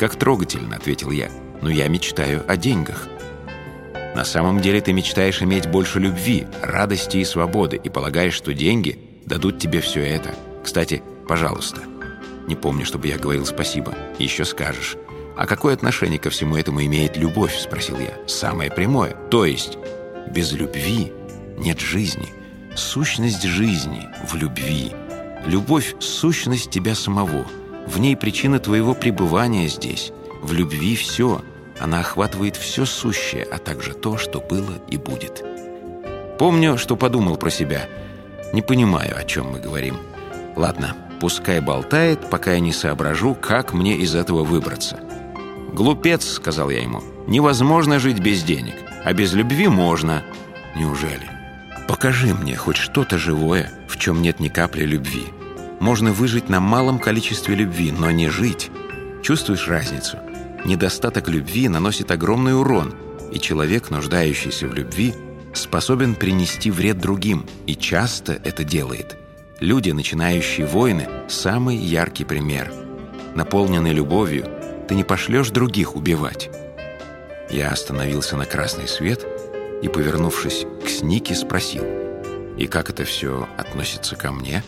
«Как трогательно», — ответил я. «Но я мечтаю о деньгах». «На самом деле ты мечтаешь иметь больше любви, радости и свободы и полагаешь, что деньги дадут тебе все это. Кстати, пожалуйста». Не помню, чтобы я говорил спасибо. Еще скажешь. «А какое отношение ко всему этому имеет любовь?» — спросил я. «Самое прямое. То есть, без любви нет жизни. Сущность жизни в любви. Любовь — сущность тебя самого. В ней причина твоего пребывания здесь. В любви все. Она охватывает все сущее, а также то, что было и будет. Помню, что подумал про себя. Не понимаю, о чем мы говорим. Ладно, пускай болтает, пока я не соображу, как мне из этого выбраться. «Глупец», — сказал я ему, — «невозможно жить без денег, а без любви можно». «Неужели?» «Покажи мне хоть что-то живое, в чем нет ни капли любви. Можно выжить на малом количестве любви, но не жить. Чувствуешь разницу? Недостаток любви наносит огромный урон, и человек, нуждающийся в любви, способен принести вред другим, и часто это делает. Люди, начинающие войны, самый яркий пример. Наполненный любовью, ты не пошлешь других убивать. Я остановился на красный свет и, повернувшись к Снике, спросил, «И как это все относится ко мне?»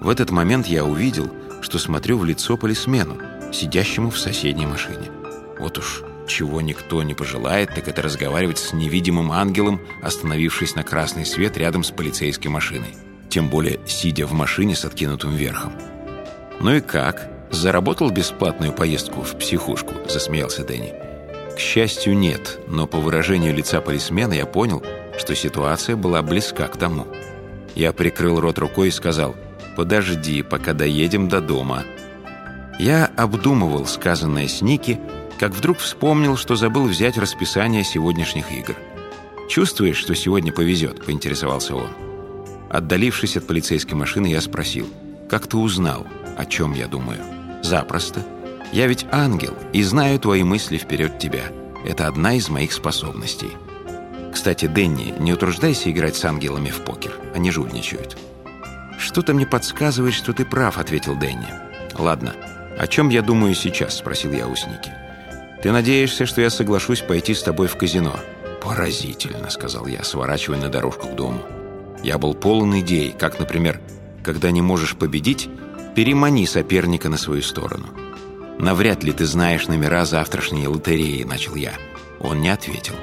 В этот момент я увидел, что смотрю в лицо полисмену, сидящему в соседней машине. Вот уж чего никто не пожелает, так это разговаривать с невидимым ангелом, остановившись на красный свет рядом с полицейской машиной. Тем более, сидя в машине с откинутым верхом. «Ну и как? Заработал бесплатную поездку в психушку?» – засмеялся Дэнни. К счастью, нет, но по выражению лица полисмена я понял, что ситуация была близка к тому. Я прикрыл рот рукой и сказал «Подожди, пока доедем до дома». Я обдумывал сказанное с Ники, как вдруг вспомнил, что забыл взять расписание сегодняшних игр. «Чувствуешь, что сегодня повезет?» – поинтересовался он. Отдалившись от полицейской машины, я спросил, «Как ты узнал, о чем я думаю?» «Запросто. Я ведь ангел и знаю твои мысли вперед тебя. Это одна из моих способностей». «Кстати, Дэнни, не утруждайся играть с ангелами в покер. Они жульничают». «Что-то мне подсказывает, что ты прав», — ответил Дэнни. «Ладно, о чем я думаю сейчас?» — спросил я у. «Ты надеешься, что я соглашусь пойти с тобой в казино?» «Поразительно», — сказал я, сворачивая на дорожку к дому. Я был полон идей, как, например, когда не можешь победить, перемани соперника на свою сторону. «Навряд ли ты знаешь номера завтрашней лотереи», — начал я. Он не ответил.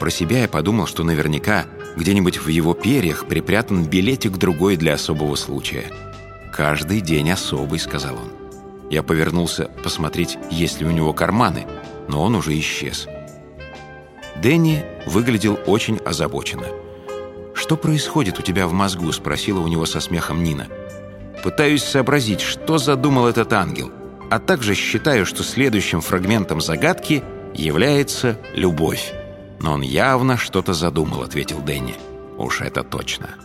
Про себя я подумал, что наверняка где-нибудь в его перьях припрятан билетик другой для особого случая. «Каждый день особый», — сказал он. Я повернулся посмотреть, есть ли у него карманы, но он уже исчез. Дэнни выглядел очень озабоченно. «Что происходит у тебя в мозгу?» — спросила у него со смехом Нина. «Пытаюсь сообразить, что задумал этот ангел, а также считаю, что следующим фрагментом загадки является любовь». «Но он явно что-то задумал», — ответил Дэнни. «Уж это точно».